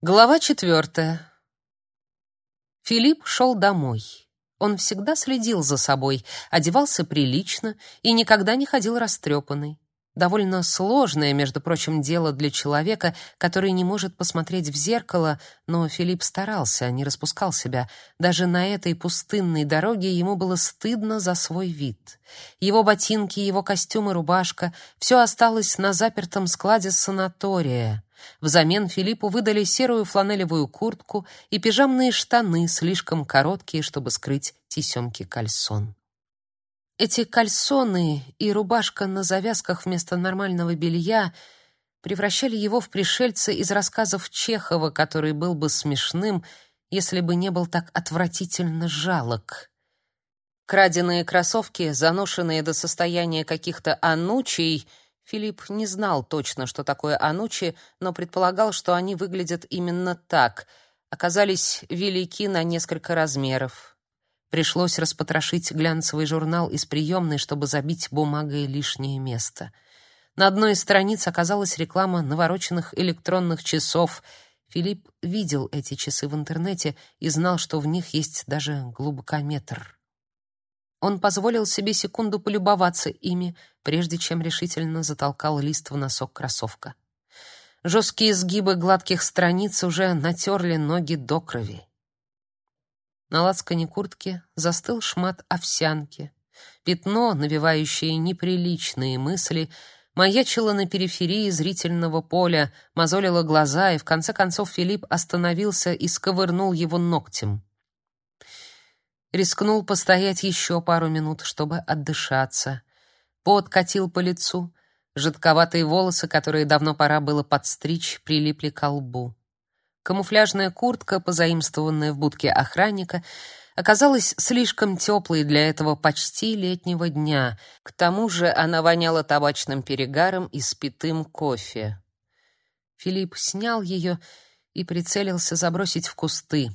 Глава четвертая. Филипп шел домой. Он всегда следил за собой, одевался прилично и никогда не ходил растрепанный. Довольно сложное, между прочим, дело для человека, который не может посмотреть в зеркало, но Филипп старался, не распускал себя. Даже на этой пустынной дороге ему было стыдно за свой вид. Его ботинки, его костюм и рубашка — все осталось на запертом складе санатория — Взамен Филиппу выдали серую фланелевую куртку и пижамные штаны, слишком короткие, чтобы скрыть тесемки кальсон. Эти кальсоны и рубашка на завязках вместо нормального белья превращали его в пришельца из рассказов Чехова, который был бы смешным, если бы не был так отвратительно жалок. Краденые кроссовки, заношенные до состояния каких-то анучей — Филипп не знал точно, что такое анучи, но предполагал, что они выглядят именно так, оказались велики на несколько размеров. Пришлось распотрошить глянцевый журнал из приемной, чтобы забить бумагой лишнее место. На одной из страниц оказалась реклама навороченных электронных часов. Филипп видел эти часы в интернете и знал, что в них есть даже глубокометр. Он позволил себе секунду полюбоваться ими, прежде чем решительно затолкал лист в носок кроссовка. Жесткие сгибы гладких страниц уже натерли ноги до крови. На лацкане куртки застыл шмат овсянки. Пятно, навевающее неприличные мысли, маячило на периферии зрительного поля, мозолило глаза, и в конце концов Филипп остановился и сковырнул его ногтем. Рискнул постоять еще пару минут, чтобы отдышаться. Пот катил по лицу. Жидковатые волосы, которые давно пора было подстричь, прилипли к лбу. Камуфляжная куртка, позаимствованная в будке охранника, оказалась слишком теплой для этого почти летнего дня. К тому же она воняла табачным перегаром и спитым кофе. Филипп снял ее и прицелился забросить в кусты.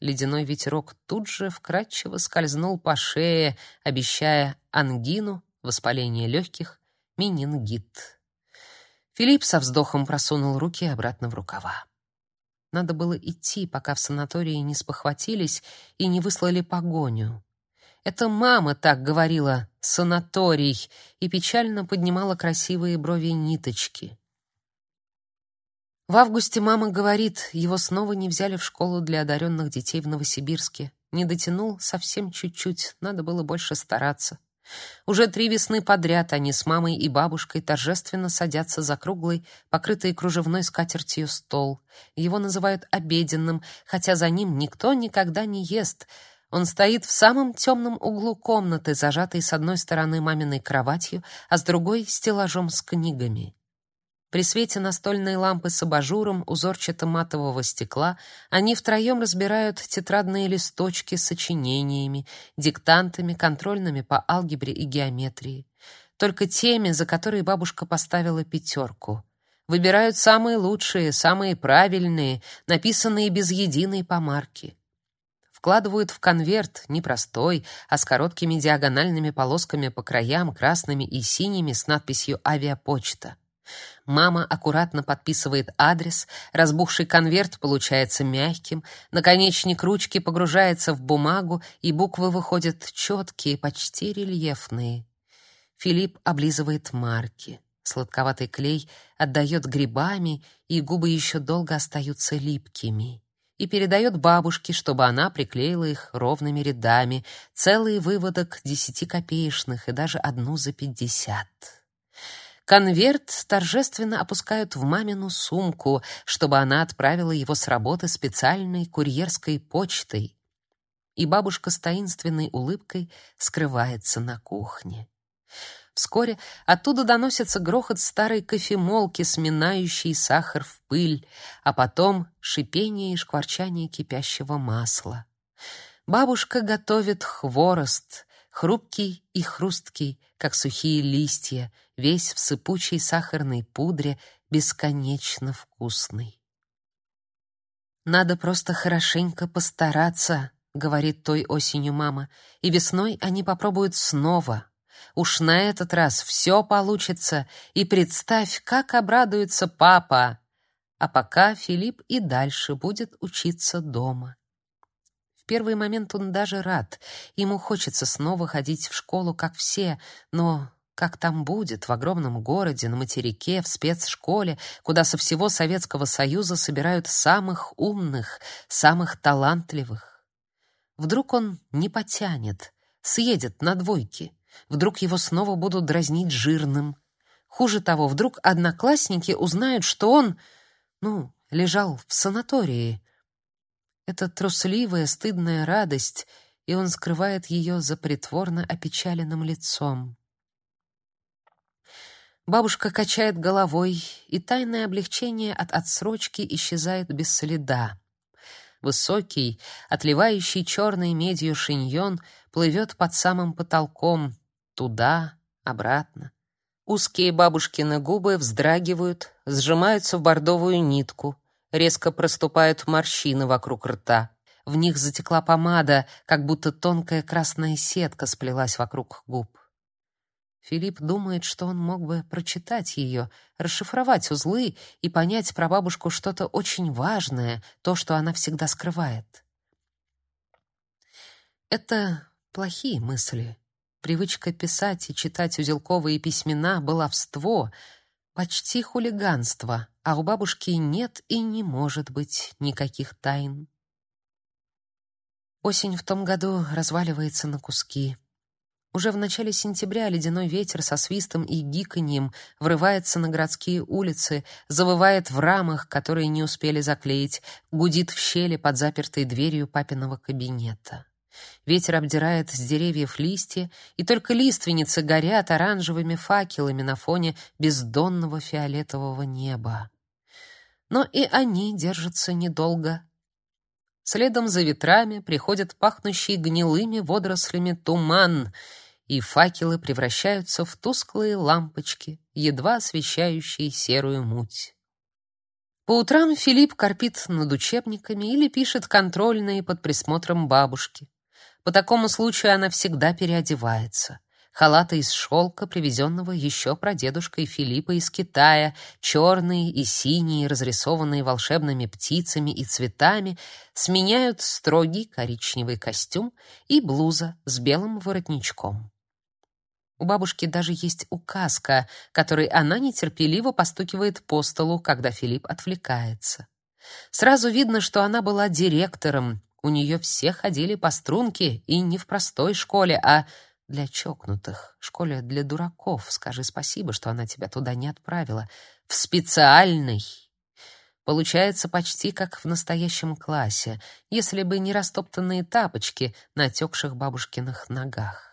Ледяной ветерок тут же вкрадчиво скользнул по шее, обещая ангину, воспаление легких, менингит. Филипп со вздохом просунул руки обратно в рукава. Надо было идти, пока в санатории не спохватились и не выслали погоню. Это мама так говорила «санаторий» и печально поднимала красивые брови ниточки. В августе мама говорит, его снова не взяли в школу для одаренных детей в Новосибирске. Не дотянул совсем чуть-чуть, надо было больше стараться. Уже три весны подряд они с мамой и бабушкой торжественно садятся за круглый, покрытый кружевной скатертью стол. Его называют обеденным, хотя за ним никто никогда не ест. Он стоит в самом темном углу комнаты, зажатый с одной стороны маминой кроватью, а с другой — стеллажом с книгами. При свете настольной лампы с абажуром узорчато-матового стекла они втроем разбирают тетрадные листочки с сочинениями, диктантами, контрольными по алгебре и геометрии. Только теми, за которые бабушка поставила пятерку. Выбирают самые лучшие, самые правильные, написанные без единой помарки. Вкладывают в конверт, не простой, а с короткими диагональными полосками по краям, красными и синими с надписью «Авиапочта». Мама аккуратно подписывает адрес, разбухший конверт получается мягким, наконечник ручки погружается в бумагу, и буквы выходят четкие, почти рельефные. Филипп облизывает марки. Сладковатый клей отдает грибами, и губы еще долго остаются липкими. И передает бабушке, чтобы она приклеила их ровными рядами, целый выводок десятикопеечных и даже одну за пятьдесят. Конверт торжественно опускают в мамину сумку, чтобы она отправила его с работы специальной курьерской почтой. И бабушка с таинственной улыбкой скрывается на кухне. Вскоре оттуда доносится грохот старой кофемолки, сминающей сахар в пыль, а потом шипение и шкварчание кипящего масла. Бабушка готовит хворост, хрупкий и хрусткий, как сухие листья, весь в сыпучей сахарной пудре, бесконечно вкусный. «Надо просто хорошенько постараться», — говорит той осенью мама, «и весной они попробуют снова. Уж на этот раз все получится, и представь, как обрадуется папа». а пока Филипп и дальше будет учиться дома. Первый момент он даже рад. Ему хочется снова ходить в школу, как все, но как там будет в огромном городе, на материке, в спецшколе, куда со всего Советского Союза собирают самых умных, самых талантливых? Вдруг он не потянет, съедет на двойки. Вдруг его снова будут дразнить жирным. Хуже того, вдруг одноклассники узнают, что он, ну, лежал в санатории. Это трусливая, стыдная радость, и он скрывает ее за притворно опечаленным лицом. Бабушка качает головой, и тайное облегчение от отсрочки исчезает без следа. Высокий, отливающий черной медью шиньон плывет под самым потолком, туда, обратно. Узкие бабушкины губы вздрагивают, сжимаются в бордовую нитку, резко проступают морщины вокруг рта. В них затекла помада, как будто тонкая красная сетка сплелась вокруг губ. Филипп думает, что он мог бы прочитать ее, расшифровать узлы и понять про бабушку что-то очень важное, то, что она всегда скрывает. Это плохие мысли. Привычка писать и читать узелковые письмена — баловство, почти хулиганство, а у бабушки нет и не может быть никаких тайн. Осень в том году разваливается на куски. Уже в начале сентября ледяной ветер со свистом и гиканьем врывается на городские улицы, завывает в рамах, которые не успели заклеить, гудит в щели под запертой дверью папиного кабинета. Ветер обдирает с деревьев листья, и только лиственницы горят оранжевыми факелами на фоне бездонного фиолетового неба. Но и они держатся недолго. Следом за ветрами приходит пахнущий гнилыми водорослями туман, и факелы превращаются в тусклые лампочки, едва освещающие серую муть. По утрам Филипп корпит над учебниками или пишет контрольные под присмотром бабушки. По такому случаю она всегда переодевается халаты из шелка, привезенного еще прадедушкой Филиппа из Китая, черные и синие, разрисованные волшебными птицами и цветами, сменяют строгий коричневый костюм и блуза с белым воротничком. У бабушки даже есть указка, которой она нетерпеливо постукивает по столу, когда Филипп отвлекается. Сразу видно, что она была директором. У нее все ходили по струнке, и не в простой школе, а для чокнутых, школе для дураков. Скажи спасибо, что она тебя туда не отправила. В специальный. Получается почти как в настоящем классе, если бы не растоптанные тапочки на отекших бабушкиных ногах.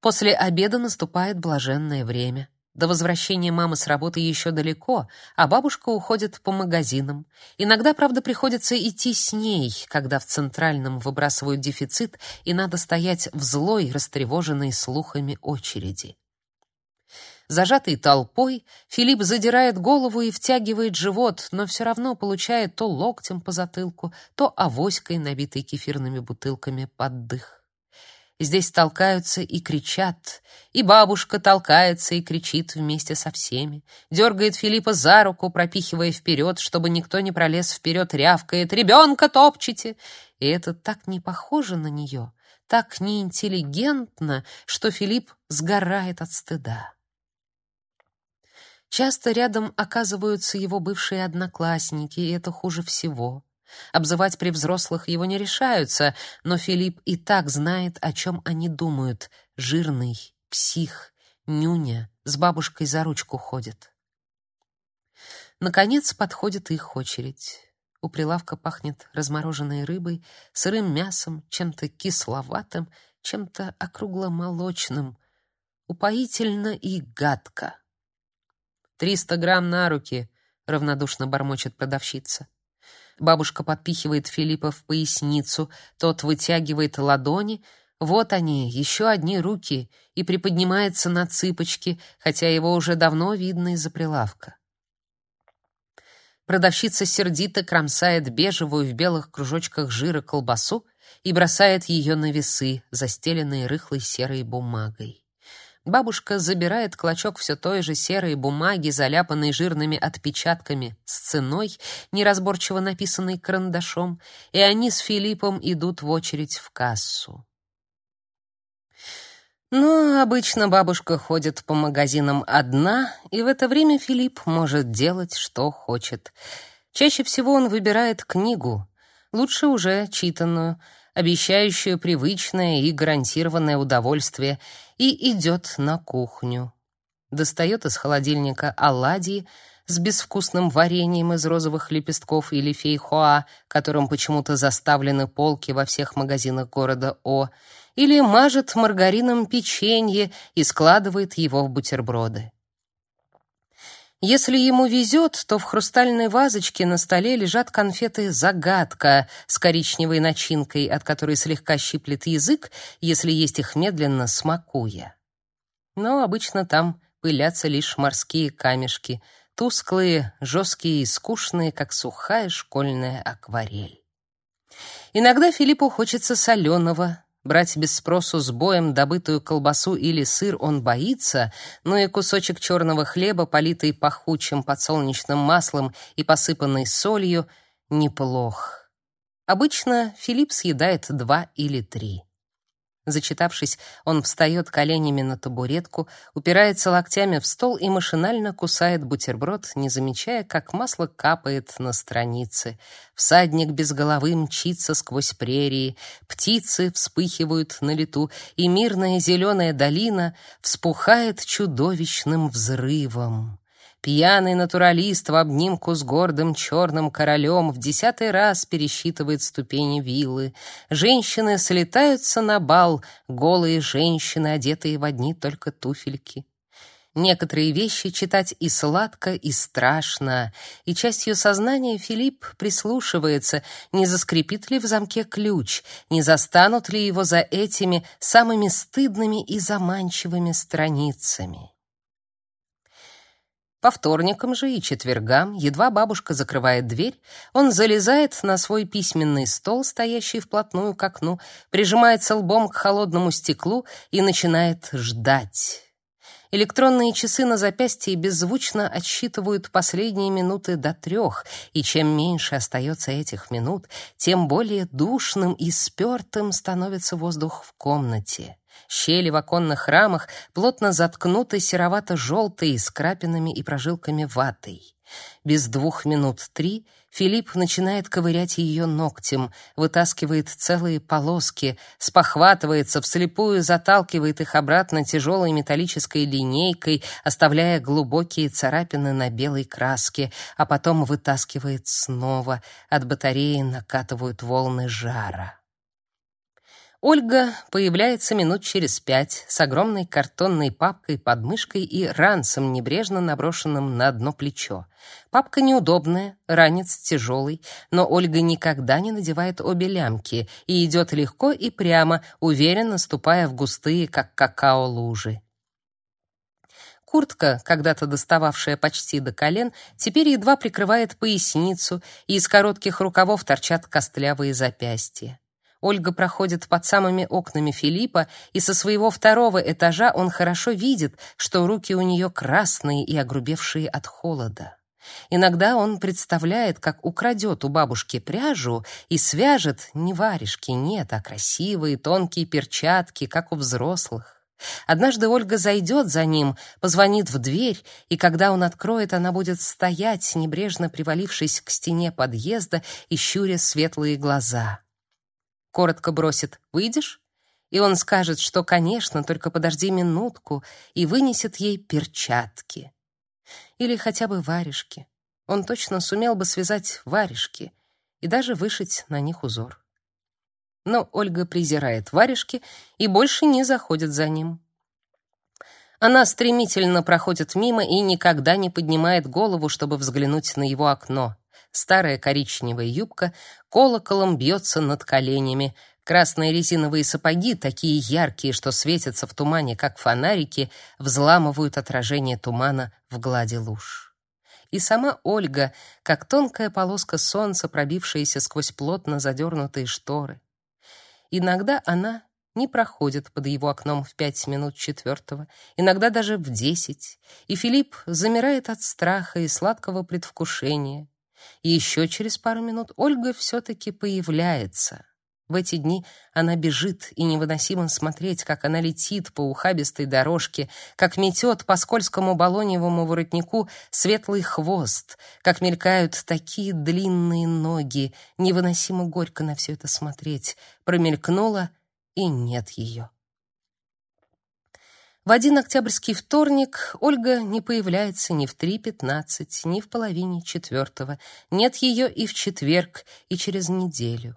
После обеда наступает блаженное время. До возвращения мамы с работы еще далеко, а бабушка уходит по магазинам. Иногда, правда, приходится идти с ней, когда в центральном выбрасывают дефицит, и надо стоять в злой, растревоженной слухами очереди. Зажатый толпой, Филипп задирает голову и втягивает живот, но все равно получает то локтем по затылку, то авоськой, набитой кефирными бутылками, под дых. Здесь толкаются и кричат, и бабушка толкается и кричит вместе со всеми, дергает Филиппа за руку, пропихивая вперед, чтобы никто не пролез вперед, рявкает «Ребенка топчете!» И это так не похоже на нее, так неинтеллигентно, что Филипп сгорает от стыда. Часто рядом оказываются его бывшие одноклассники, и это хуже всего. Обзывать при взрослых его не решаются, но Филипп и так знает, о чем они думают. Жирный, псих, нюня, с бабушкой за ручку ходит. Наконец подходит их очередь. У прилавка пахнет размороженной рыбой, сырым мясом, чем-то кисловатым, чем-то округломолочным. Упоительно и гадко. «Триста грамм на руки», — равнодушно бормочет продавщица. Бабушка подпихивает Филиппа в поясницу, тот вытягивает ладони. Вот они, еще одни руки, и приподнимается на цыпочки, хотя его уже давно видно из-за прилавка. Продавщица сердито кромсает бежевую в белых кружочках жира колбасу и бросает ее на весы, застеленные рыхлой серой бумагой. Бабушка забирает клочок все той же серой бумаги, заляпанной жирными отпечатками, с ценой, неразборчиво написанной карандашом, и они с Филиппом идут в очередь в кассу. Но обычно бабушка ходит по магазинам одна, и в это время Филипп может делать, что хочет. Чаще всего он выбирает книгу, лучше уже читанную, обещающую привычное и гарантированное удовольствие, и идет на кухню. Достает из холодильника оладьи с безвкусным вареньем из розовых лепестков или фейхоа, которым почему-то заставлены полки во всех магазинах города О, или мажет маргарином печенье и складывает его в бутерброды. Если ему везет, то в хрустальной вазочке на столе лежат конфеты «Загадка» с коричневой начинкой, от которой слегка щиплет язык, если есть их медленно, смакуя. Но обычно там пылятся лишь морские камешки, тусклые, жесткие и скучные, как сухая школьная акварель. Иногда Филиппу хочется соленого, Брать без спросу с боем добытую колбасу или сыр он боится, но и кусочек черного хлеба, политый пахучим подсолнечным маслом и посыпанный солью, неплох. Обычно Филипп съедает два или три. Зачитавшись, он встает коленями на табуретку, упирается локтями в стол и машинально кусает бутерброд, не замечая, как масло капает на страницы. Всадник без головы мчится сквозь прерии, птицы вспыхивают на лету, и мирная зеленая долина вспухает чудовищным взрывом. Пьяный натуралист в обнимку с гордым черным королем в десятый раз пересчитывает ступени виллы. Женщины слетаются на бал, голые женщины, одетые в одни только туфельки. Некоторые вещи читать и сладко, и страшно, и частью сознания Филипп прислушивается, не заскрипит ли в замке ключ, не застанут ли его за этими самыми стыдными и заманчивыми страницами. По вторникам же и четвергам, едва бабушка закрывает дверь, он залезает на свой письменный стол, стоящий вплотную к окну, прижимается лбом к холодному стеклу и начинает ждать. Электронные часы на запястье беззвучно отсчитывают последние минуты до трех, и чем меньше остается этих минут, тем более душным и спертым становится воздух в комнате. Щели в оконных рамах плотно заткнуты серовато-желтой с крапинами и прожилками ватой. Без двух минут три Филипп начинает ковырять ее ногтем, вытаскивает целые полоски, спохватывается, вслепую заталкивает их обратно тяжелой металлической линейкой, оставляя глубокие царапины на белой краске, а потом вытаскивает снова. От батареи накатывают волны жара. Ольга появляется минут через пять с огромной картонной папкой под мышкой и ранцем, небрежно наброшенным на одно плечо. Папка неудобная, ранец тяжелый, но Ольга никогда не надевает обе лямки и идет легко и прямо, уверенно ступая в густые, как какао, лужи. Куртка, когда-то достававшая почти до колен, теперь едва прикрывает поясницу, и из коротких рукавов торчат костлявые запястья. Ольга проходит под самыми окнами Филиппа, и со своего второго этажа он хорошо видит, что руки у нее красные и огрубевшие от холода. Иногда он представляет, как украдет у бабушки пряжу и свяжет не варежки, нет, а красивые тонкие перчатки, как у взрослых. Однажды Ольга зайдет за ним, позвонит в дверь, и когда он откроет, она будет стоять, небрежно привалившись к стене подъезда и щуря светлые глаза коротко бросит «Выйдешь?» И он скажет, что, конечно, только подожди минутку, и вынесет ей перчатки. Или хотя бы варежки. Он точно сумел бы связать варежки и даже вышить на них узор. Но Ольга презирает варежки и больше не заходит за ним. Она стремительно проходит мимо и никогда не поднимает голову, чтобы взглянуть на его окно. Старая коричневая юбка колоколом бьется над коленями. Красные резиновые сапоги, такие яркие, что светятся в тумане, как фонарики, взламывают отражение тумана в глади луж. И сама Ольга, как тонкая полоска солнца, пробившаяся сквозь плотно задернутые шторы. Иногда она не проходит под его окном в пять минут четвертого, иногда даже в десять, и Филипп замирает от страха и сладкого предвкушения. Еще через пару минут Ольга все-таки появляется. В эти дни она бежит, и невыносимо смотреть, как она летит по ухабистой дорожке, как метет по скользкому балоневому воротнику светлый хвост, как мелькают такие длинные ноги. Невыносимо горько на все это смотреть. Промелькнула, и нет ее. В один октябрьский вторник Ольга не появляется ни в 3.15, ни в половине четвертого. Нет ее и в четверг, и через неделю.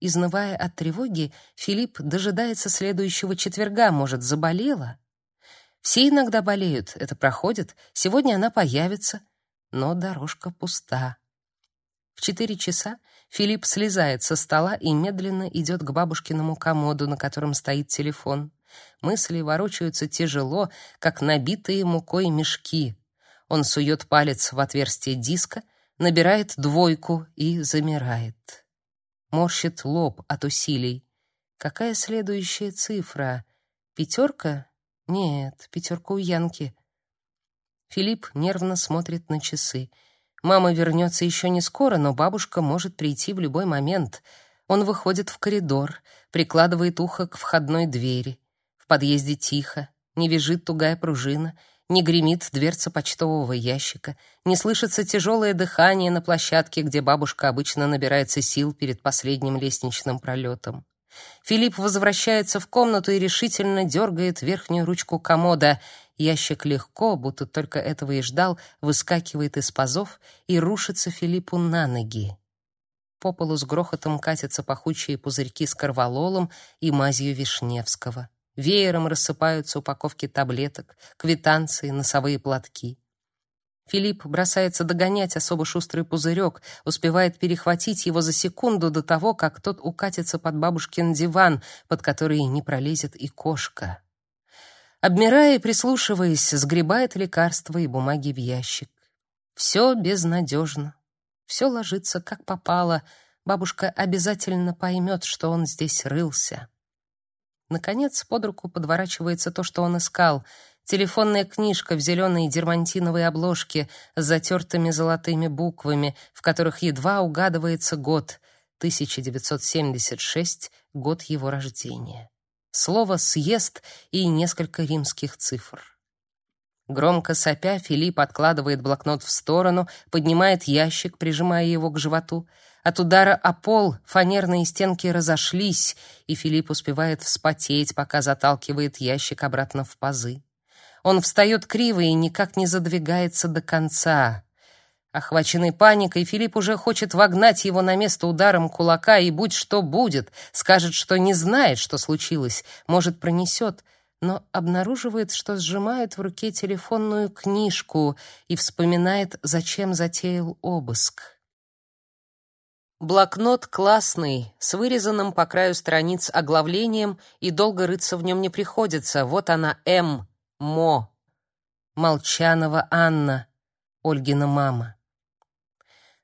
Изнывая от тревоги, Филипп дожидается следующего четверга, может, заболела. Все иногда болеют, это проходит. Сегодня она появится, но дорожка пуста. В четыре часа Филипп слезает со стола и медленно идет к бабушкиному комоду, на котором стоит телефон. Мысли ворочаются тяжело, как набитые мукой мешки. Он сует палец в отверстие диска, набирает двойку и замирает морщит лоб от усилий. Какая следующая цифра? Пятерка? Нет, пятерка у Янки. Филипп нервно смотрит на часы. Мама вернется еще не скоро, но бабушка может прийти в любой момент. Он выходит в коридор, прикладывает ухо к входной двери. В подъезде тихо, не вяжет тугая пружина — не гремит дверца почтового ящика, не слышится тяжелое дыхание на площадке, где бабушка обычно набирается сил перед последним лестничным пролетом. Филипп возвращается в комнату и решительно дергает верхнюю ручку комода. Ящик легко, будто только этого и ждал, выскакивает из пазов и рушится Филиппу на ноги. По полу с грохотом катятся пахучие пузырьки с корвалолом и мазью Вишневского. Веером рассыпаются упаковки таблеток, квитанции, носовые платки. Филипп бросается догонять особо шустрый пузырек, успевает перехватить его за секунду до того, как тот укатится под бабушкин диван, под который не пролезет и кошка. Обмирая и прислушиваясь, сгребает лекарства и бумаги в ящик. Все безнадежно. Все ложится как попало. Бабушка обязательно поймет, что он здесь рылся. Наконец, под руку подворачивается то, что он искал. Телефонная книжка в зеленой дермантиновой обложке с затертыми золотыми буквами, в которых едва угадывается год 1976, год его рождения. Слово «съезд» и несколько римских цифр. Громко сопя, Филипп откладывает блокнот в сторону, поднимает ящик, прижимая его к животу — от удара о пол фанерные стенки разошлись, и Филипп успевает вспотеть, пока заталкивает ящик обратно в пазы. Он встает криво и никак не задвигается до конца. Охваченный паникой, Филипп уже хочет вогнать его на место ударом кулака, и будь что будет, скажет, что не знает, что случилось, может, пронесет, но обнаруживает, что сжимает в руке телефонную книжку и вспоминает, зачем затеял обыск. Блокнот классный, с вырезанным по краю страниц оглавлением, и долго рыться в нем не приходится. Вот она, М. Мо. Молчанова Анна, Ольгина мама.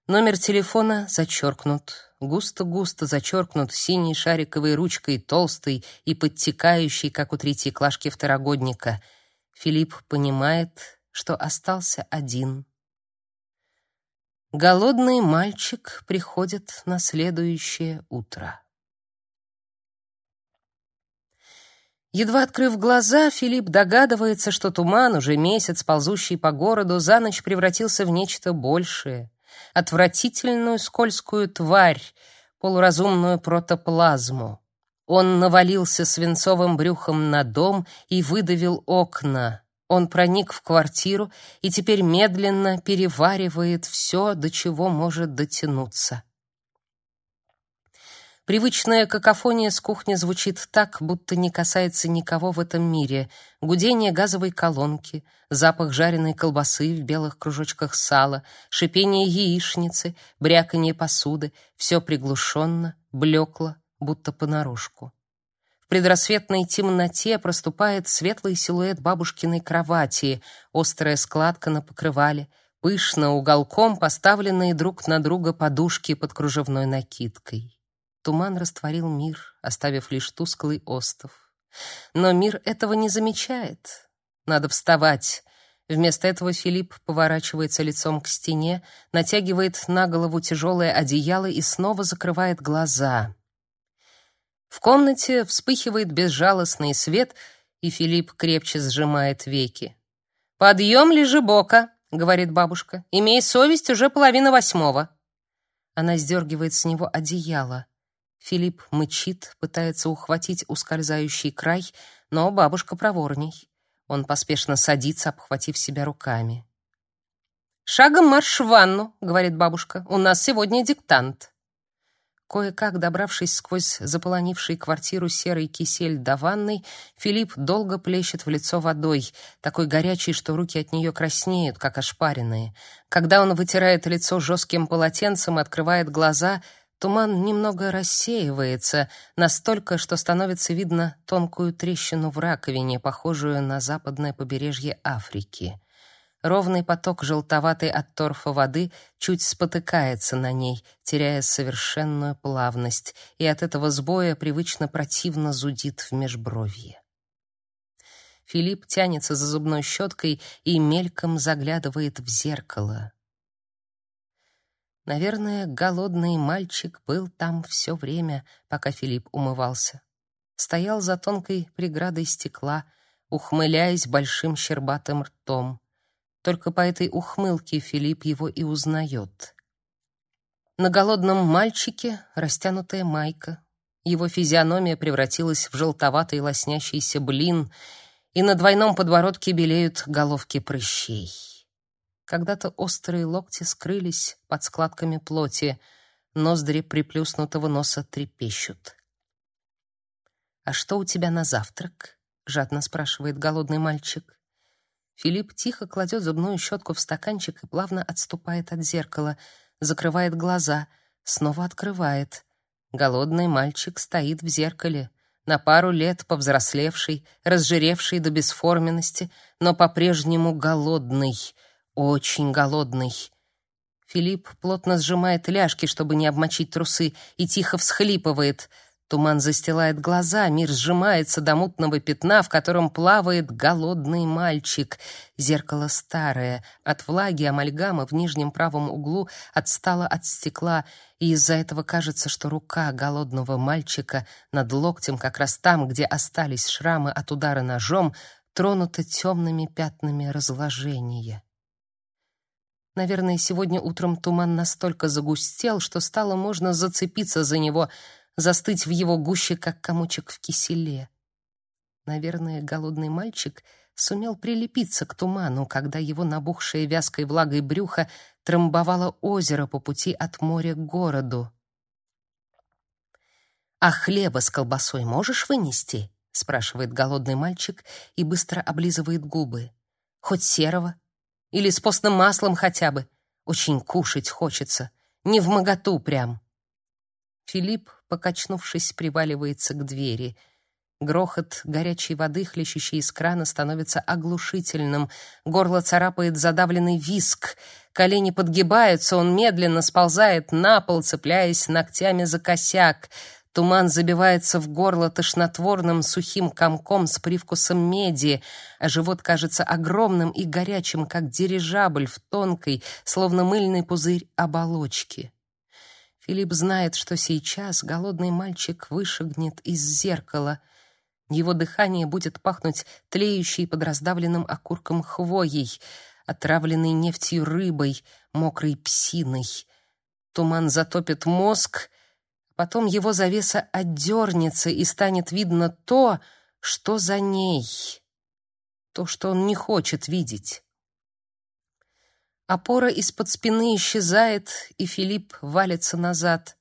Номер телефона зачеркнут, густо-густо зачеркнут синей шариковой ручкой, толстой и подтекающей, как у третьеклашки второгодника. Филипп понимает, что остался один. Голодный мальчик приходит на следующее утро. Едва открыв глаза, Филипп догадывается, что туман, уже месяц ползущий по городу, за ночь превратился в нечто большее, отвратительную скользкую тварь, полуразумную протоплазму. Он навалился свинцовым брюхом на дом и выдавил окна. Он проник в квартиру и теперь медленно переваривает все, до чего может дотянуться. Привычная какофония с кухни звучит так, будто не касается никого в этом мире. Гудение газовой колонки, запах жареной колбасы в белых кружочках сала, шипение яичницы, бряканье посуды — все приглушенно, блекло, будто понарошку. Предрассветной темноте проступает светлый силуэт бабушкиной кровати, острая складка на покрывале, пышно уголком поставленные друг на друга подушки под кружевной накидкой. Туман растворил мир, оставив лишь тусклый остов. Но мир этого не замечает. Надо вставать. Вместо этого Филипп поворачивается лицом к стене, натягивает на голову тяжелое одеяло и снова закрывает глаза. В комнате вспыхивает безжалостный свет, и Филипп крепче сжимает веки. «Подъем, лежебока!» — говорит бабушка. «Имей совесть, уже половина восьмого». Она сдергивает с него одеяло. Филипп мычит, пытается ухватить ускользающий край, но бабушка проворней. Он поспешно садится, обхватив себя руками. «Шагом марш в ванну», — говорит бабушка. «У нас сегодня диктант». Кое-как добравшись сквозь заполонивший квартиру серый кисель до ванной, Филипп долго плещет в лицо водой, такой горячей, что руки от нее краснеют, как ошпаренные. Когда он вытирает лицо жестким полотенцем и открывает глаза, туман немного рассеивается, настолько, что становится видно тонкую трещину в раковине, похожую на западное побережье Африки. Ровный поток желтоватой от торфа воды чуть спотыкается на ней, теряя совершенную плавность, и от этого сбоя привычно противно зудит в межбровье. Филипп тянется за зубной щеткой и мельком заглядывает в зеркало. Наверное, голодный мальчик был там все время, пока Филипп умывался. Стоял за тонкой преградой стекла, ухмыляясь большим щербатым ртом. Только по этой ухмылке Филипп его и узнает. На голодном мальчике растянутая майка. Его физиономия превратилась в желтоватый лоснящийся блин, и на двойном подбородке белеют головки прыщей. Когда-то острые локти скрылись под складками плоти, ноздри приплюснутого носа трепещут. «А что у тебя на завтрак?» — жадно спрашивает голодный мальчик. Филипп тихо кладет зубную щетку в стаканчик и плавно отступает от зеркала, закрывает глаза, снова открывает. Голодный мальчик стоит в зеркале, на пару лет повзрослевший, разжиревший до бесформенности, но по-прежнему голодный, очень голодный. Филипп плотно сжимает ляжки, чтобы не обмочить трусы, и тихо всхлипывает — Туман застилает глаза, мир сжимается до мутного пятна, в котором плавает голодный мальчик. Зеркало старое, от влаги амальгама в нижнем правом углу отстало от стекла, и из-за этого кажется, что рука голодного мальчика над локтем, как раз там, где остались шрамы от удара ножом, тронута темными пятнами разложения. Наверное, сегодня утром туман настолько загустел, что стало можно зацепиться за него — застыть в его гуще, как комочек в киселе. Наверное, голодный мальчик сумел прилепиться к туману, когда его набухшее вязкой влагой брюхо трамбовало озеро по пути от моря к городу. «А хлеба с колбасой можешь вынести?» — спрашивает голодный мальчик и быстро облизывает губы. «Хоть серого? Или с постным маслом хотя бы? Очень кушать хочется. Не в моготу прям». Филипп покачнувшись, приваливается к двери. Грохот горячей воды, хлещущей из крана, становится оглушительным. Горло царапает задавленный виск. Колени подгибаются, он медленно сползает на пол, цепляясь ногтями за косяк. Туман забивается в горло тошнотворным сухим комком с привкусом меди, а живот кажется огромным и горячим, как дирижабль в тонкой, словно мыльный пузырь оболочке. Филипп знает, что сейчас голодный мальчик вышагнет из зеркала. Его дыхание будет пахнуть тлеющей под раздавленным окурком хвоей, отравленной нефтью рыбой, мокрой псиной. Туман затопит мозг, потом его завеса отдернется, и станет видно то, что за ней, то, что он не хочет видеть. Опора из-под спины исчезает, и Филипп валится назад.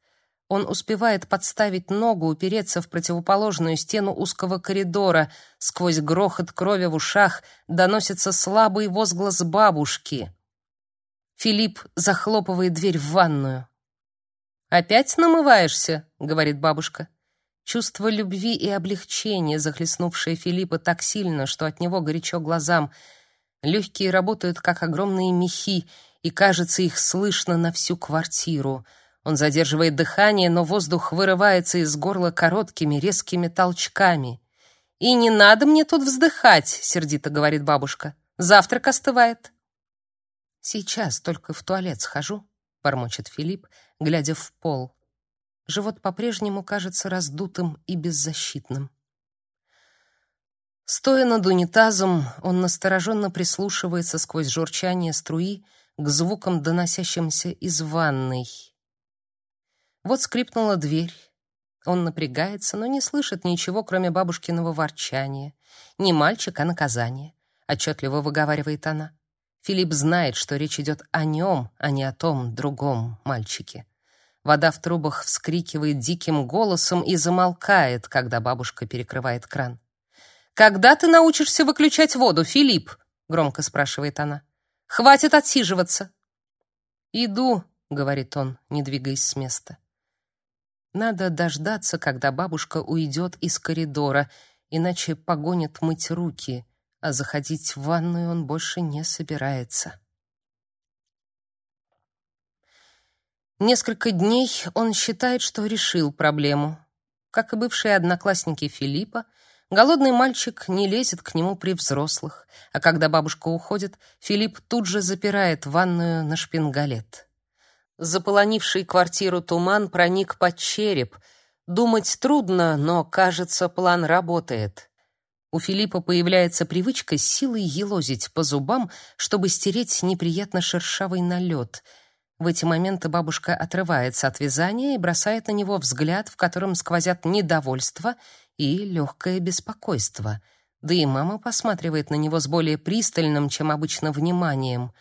Он успевает подставить ногу, упереться в противоположную стену узкого коридора. Сквозь грохот крови в ушах доносится слабый возглас бабушки. Филипп захлопывает дверь в ванную. «Опять намываешься?» — говорит бабушка. Чувство любви и облегчения, захлестнувшее Филиппа так сильно, что от него горячо глазам — Легкие работают как огромные мехи, и кажется, их слышно на всю квартиру. Он задерживает дыхание, но воздух вырывается из горла короткими резкими толчками. «И не надо мне тут вздыхать», — сердито говорит бабушка. «Завтрак остывает». «Сейчас только в туалет схожу», — бормочет Филипп, глядя в пол. Живот по-прежнему кажется раздутым и беззащитным. Стоя над унитазом, он настороженно прислушивается сквозь журчание струи к звукам, доносящимся из ванной. Вот скрипнула дверь. Он напрягается, но не слышит ничего, кроме бабушкиного ворчания. Не мальчик, а наказание, отчетливо выговаривает она. Филипп знает, что речь идет о нем, а не о том другом мальчике. Вода в трубах вскрикивает диким голосом и замолкает, когда бабушка перекрывает кран. «Когда ты научишься выключать воду, Филипп?» — громко спрашивает она. «Хватит отсиживаться!» «Иду», — говорит он, не двигаясь с места. Надо дождаться, когда бабушка уйдет из коридора, иначе погонит мыть руки, а заходить в ванную он больше не собирается. Несколько дней он считает, что решил проблему. Как и бывшие одноклассники Филиппа, голодный мальчик не лезет к нему при взрослых, а когда бабушка уходит, Филипп тут же запирает ванную на шпингалет. Заполонивший квартиру туман проник под череп. Думать трудно, но, кажется, план работает. У Филиппа появляется привычка силой елозить по зубам, чтобы стереть неприятно шершавый налет — в эти моменты бабушка отрывается от вязания и бросает на него взгляд, в котором сквозят недовольство и легкое беспокойство. Да и мама посматривает на него с более пристальным, чем обычно, вниманием.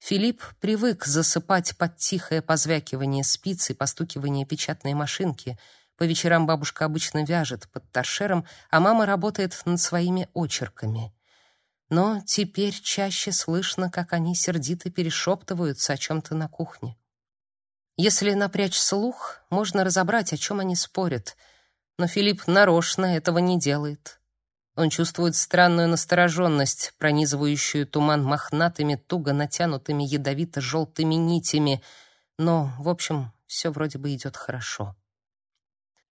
Филипп привык засыпать под тихое позвякивание спиц и постукивание печатной машинки. По вечерам бабушка обычно вяжет под торшером, а мама работает над своими очерками но теперь чаще слышно, как они сердито перешептываются о чем-то на кухне. Если напрячь слух, можно разобрать, о чем они спорят, но Филипп нарочно этого не делает. Он чувствует странную настороженность, пронизывающую туман мохнатыми, туго натянутыми ядовито-желтыми нитями, но, в общем, все вроде бы идет хорошо.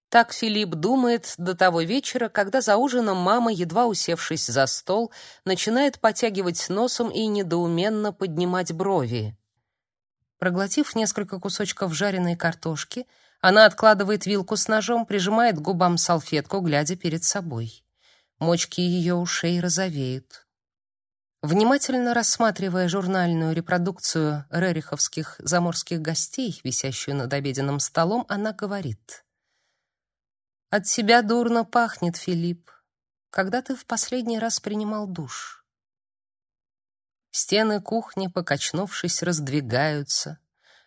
Так Филипп думает до того вечера, когда за ужином мама, едва усевшись за стол, начинает потягивать носом и недоуменно поднимать брови. Проглотив несколько кусочков жареной картошки, она откладывает вилку с ножом, прижимает к губам салфетку, глядя перед собой. Мочки ее ушей розовеют. Внимательно рассматривая журнальную репродукцию рериховских заморских гостей, висящую над обеденным столом, она говорит: от себя дурно пахнет, Филипп. Когда ты в последний раз принимал душ? Стены кухни, покачнувшись, раздвигаются,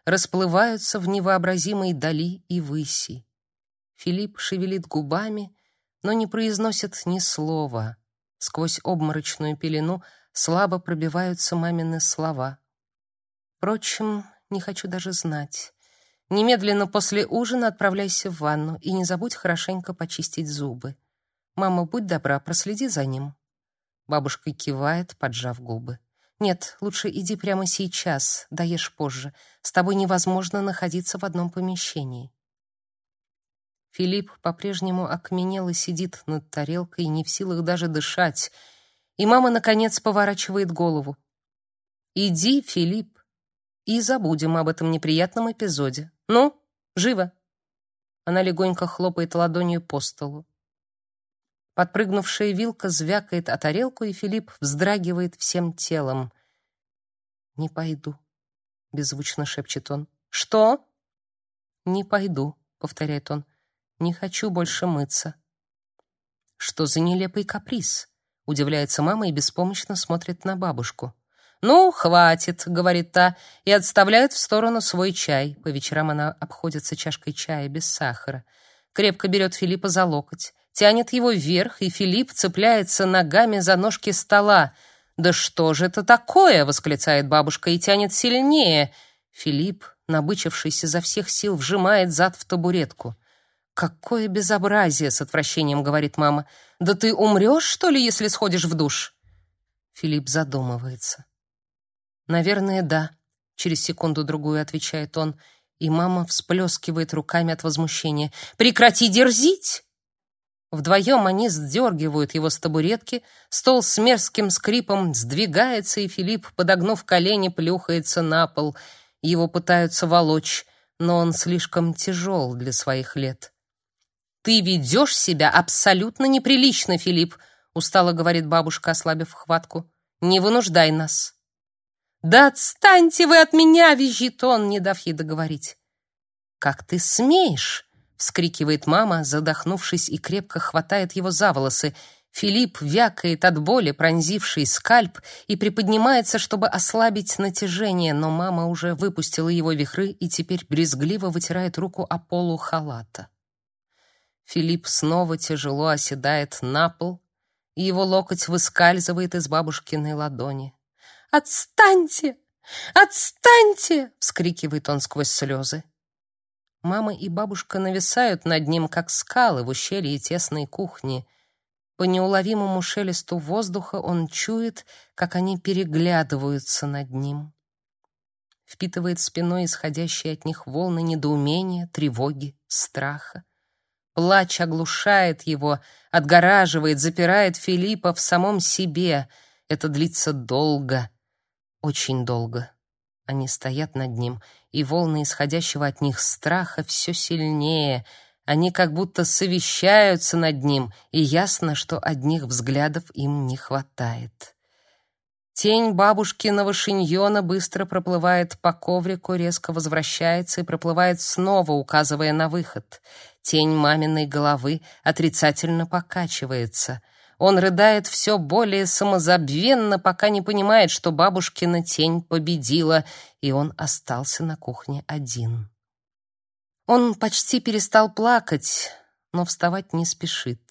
расплываются в невообразимой дали и выси. Филипп шевелит губами, но не произносит ни слова. Сквозь обморочную пелену слабо пробиваются мамины слова. Впрочем, не хочу даже знать. Немедленно после ужина отправляйся в ванну и не забудь хорошенько почистить зубы. Мама, будь добра, проследи за ним. Бабушка кивает, поджав губы. Нет, лучше иди прямо сейчас, доешь позже. С тобой невозможно находиться в одном помещении. Филипп по-прежнему окаменел и сидит над тарелкой, не в силах даже дышать. И мама наконец поворачивает голову. Иди, Филипп, и забудем об этом неприятном эпизоде. Ну, живо. Она легонько хлопает ладонью по столу. Подпрыгнувшая вилка звякает о тарелку, и Филипп вздрагивает всем телом. Не пойду, беззвучно шепчет он. Что? Не пойду, повторяет он. Не хочу больше мыться. Что за нелепый каприз? Удивляется мама и беспомощно смотрит на бабушку. «Ну, хватит», — говорит та, и отставляет в сторону свой чай. По вечерам она обходится чашкой чая без сахара. Крепко берет Филиппа за локоть, тянет его вверх, и Филипп цепляется ногами за ножки стола. «Да что же это такое?» — восклицает бабушка и тянет сильнее. Филипп, набычившись изо всех сил, вжимает зад в табуретку. «Какое безобразие!» — с отвращением говорит мама. «Да ты умрешь, что ли, если сходишь в душ?» Филипп задумывается. Наверное, да, через секунду-другую отвечает он И мама всплескивает руками от возмущения. «Прекрати дерзить!» Вдвоем они сдергивают его с табуретки, стол с мерзким скрипом сдвигается, и Филипп, подогнув колени, плюхается на пол. Его пытаются волочь, но он слишком тяжел для своих лет. «Ты ведешь себя абсолютно неприлично, Филипп», — устало говорит бабушка, ослабив хватку. «Не вынуждай нас». «Да отстаньте вы от меня!» — визжит он, не дав ей договорить. «Как ты смеешь?» — вскрикивает мама, задохнувшись и крепко хватает его за волосы. Филипп вякает от боли, пронзивший скальп, и приподнимается, чтобы ослабить натяжение, но мама уже выпустила его вихры и теперь брезгливо вытирает руку о полу халата. Филипп снова тяжело оседает на пол, и его локоть выскальзывает из бабушкиной ладони. «Отстаньте! Отстаньте!» — вскрикивает он сквозь слезы. Мама и бабушка нависают над ним, как скалы в ущелье тесной кухни. По неуловимому шелесту воздуха он чует, как они переглядываются над ним. Впитывает спиной исходящие от них волны недоумения, тревоги, страха. Плач оглушает его, отгораживает, запирает Филиппа в самом себе. Это длится долго, очень долго. Они стоят над ним, и волны исходящего от них страха все сильнее. Они как будто совещаются над ним, и ясно, что одних взглядов им не хватает. Тень бабушкиного шиньона быстро проплывает по коврику, резко возвращается и проплывает снова, указывая на выход. Тень маминой головы отрицательно покачивается — он рыдает все более самозабвенно, пока не понимает, что бабушкина тень победила, и он остался на кухне один. Он почти перестал плакать, но вставать не спешит.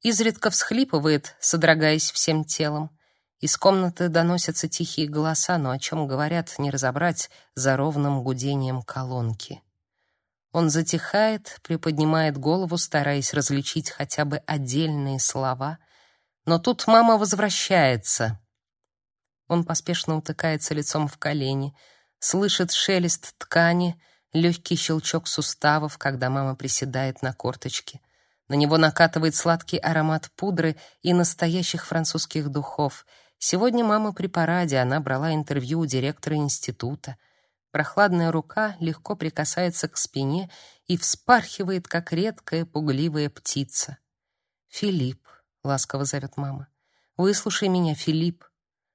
Изредка всхлипывает, содрогаясь всем телом. Из комнаты доносятся тихие голоса, но о чем говорят, не разобрать за ровным гудением колонки. Он затихает, приподнимает голову, стараясь различить хотя бы отдельные слова — но тут мама возвращается. Он поспешно утыкается лицом в колени, слышит шелест ткани, легкий щелчок суставов, когда мама приседает на корточки. На него накатывает сладкий аромат пудры и настоящих французских духов. Сегодня мама при параде, она брала интервью у директора института. Прохладная рука легко прикасается к спине и вспархивает, как редкая пугливая птица. Филипп ласково зовет мама. Выслушай меня, Филипп.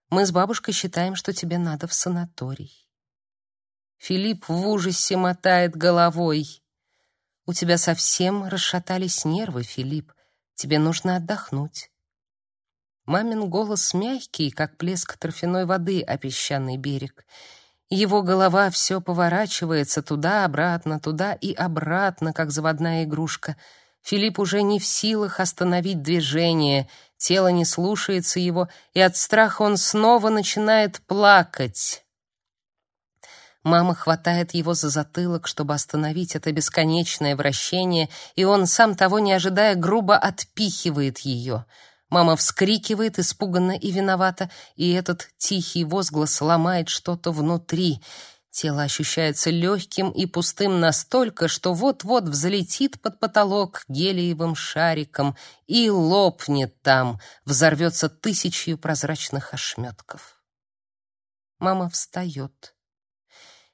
Мы с бабушкой считаем, что тебе надо в санаторий. Филипп в ужасе мотает головой. У тебя совсем расшатались нервы, Филипп. Тебе нужно отдохнуть. Мамин голос мягкий, как плеск торфяной воды о песчаный берег. Его голова все поворачивается туда-обратно, туда и обратно, как заводная игрушка — Филипп уже не в силах остановить движение, тело не слушается его, и от страха он снова начинает плакать. Мама хватает его за затылок, чтобы остановить это бесконечное вращение, и он, сам того не ожидая, грубо отпихивает ее. Мама вскрикивает испуганно и виновата, и этот тихий возглас ломает что-то внутри — Тело ощущается легким и пустым настолько, что вот-вот взлетит под потолок гелиевым шариком и лопнет там, взорвется тысячью прозрачных ошметков. Мама встает,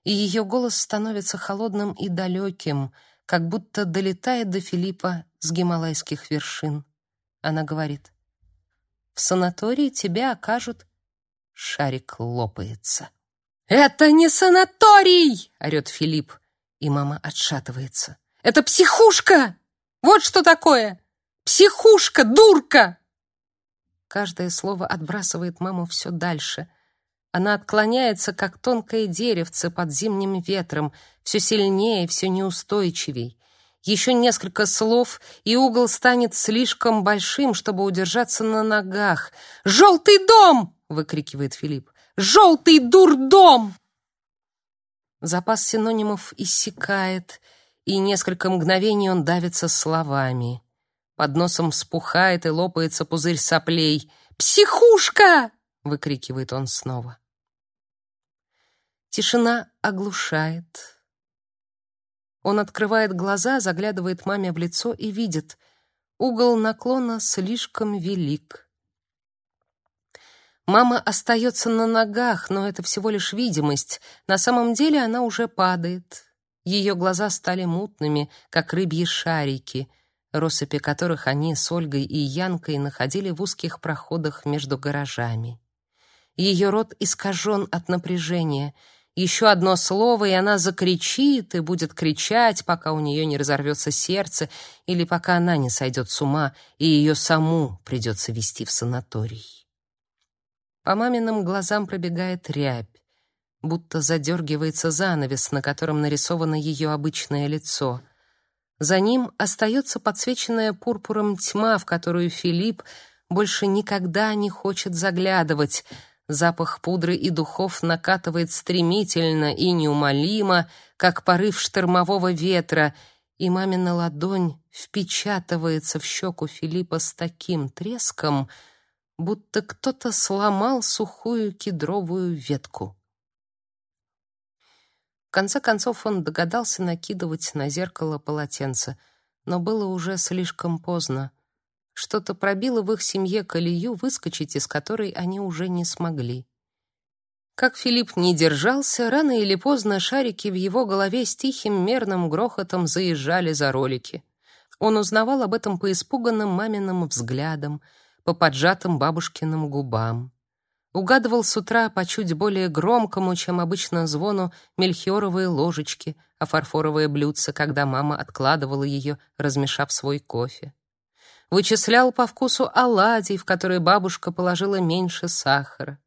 и ее голос становится холодным и далеким, как будто долетает до Филиппа с гималайских вершин. Она говорит, «В санатории тебя окажут...» Шарик лопается. «Это не санаторий!» — орет Филипп, и мама отшатывается. «Это психушка! Вот что такое! Психушка, дурка!» Каждое слово отбрасывает маму все дальше. Она отклоняется, как тонкое деревце под зимним ветром, все сильнее, все неустойчивей. Еще несколько слов, и угол станет слишком большим, чтобы удержаться на ногах. «Желтый дом!» — выкрикивает Филипп. Желтый дурдом!» Запас синонимов иссякает, и несколько мгновений он давится словами. Под носом вспухает и лопается пузырь соплей. «Психушка!» — выкрикивает он снова. Тишина оглушает. Он открывает глаза, заглядывает маме в лицо и видит — угол наклона слишком велик. Мама остается на ногах, но это всего лишь видимость. На самом деле она уже падает. Ее глаза стали мутными, как рыбьи шарики, россыпи которых они с Ольгой и Янкой находили в узких проходах между гаражами. Ее рот искажен от напряжения — еще одно слово, и она закричит и будет кричать, пока у нее не разорвется сердце или пока она не сойдет с ума, и ее саму придется вести в санаторий. По маминым глазам пробегает рябь, будто задергивается занавес, на котором нарисовано ее обычное лицо. За ним остается подсвеченная пурпуром тьма, в которую Филипп больше никогда не хочет заглядывать — Запах пудры и духов накатывает стремительно и неумолимо, как порыв штормового ветра, и мамина ладонь впечатывается в щеку Филиппа с таким треском, будто кто-то сломал сухую кедровую ветку. В конце концов он догадался накидывать на зеркало полотенце, но было уже слишком поздно. Что-то пробило в их семье колею, выскочить из которой они уже не смогли. Как Филипп не держался, рано или поздно шарики в его голове с тихим мерным грохотом заезжали за ролики. Он узнавал об этом по испуганным маминым взглядам, по поджатым бабушкиным губам. Угадывал с утра по чуть более громкому, чем обычно, звону мельхиоровые ложечки, а фарфоровое блюдце, когда мама откладывала ее, размешав свой кофе вычислял по вкусу оладий, в которые бабушка положила меньше сахара.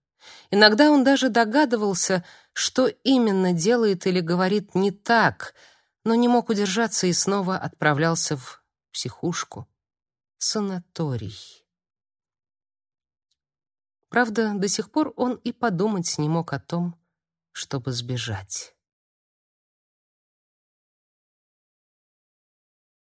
Иногда он даже догадывался, что именно делает или говорит не так, но не мог удержаться и снова отправлялся в психушку, санаторий. Правда, до сих пор он и подумать не мог о том, чтобы сбежать.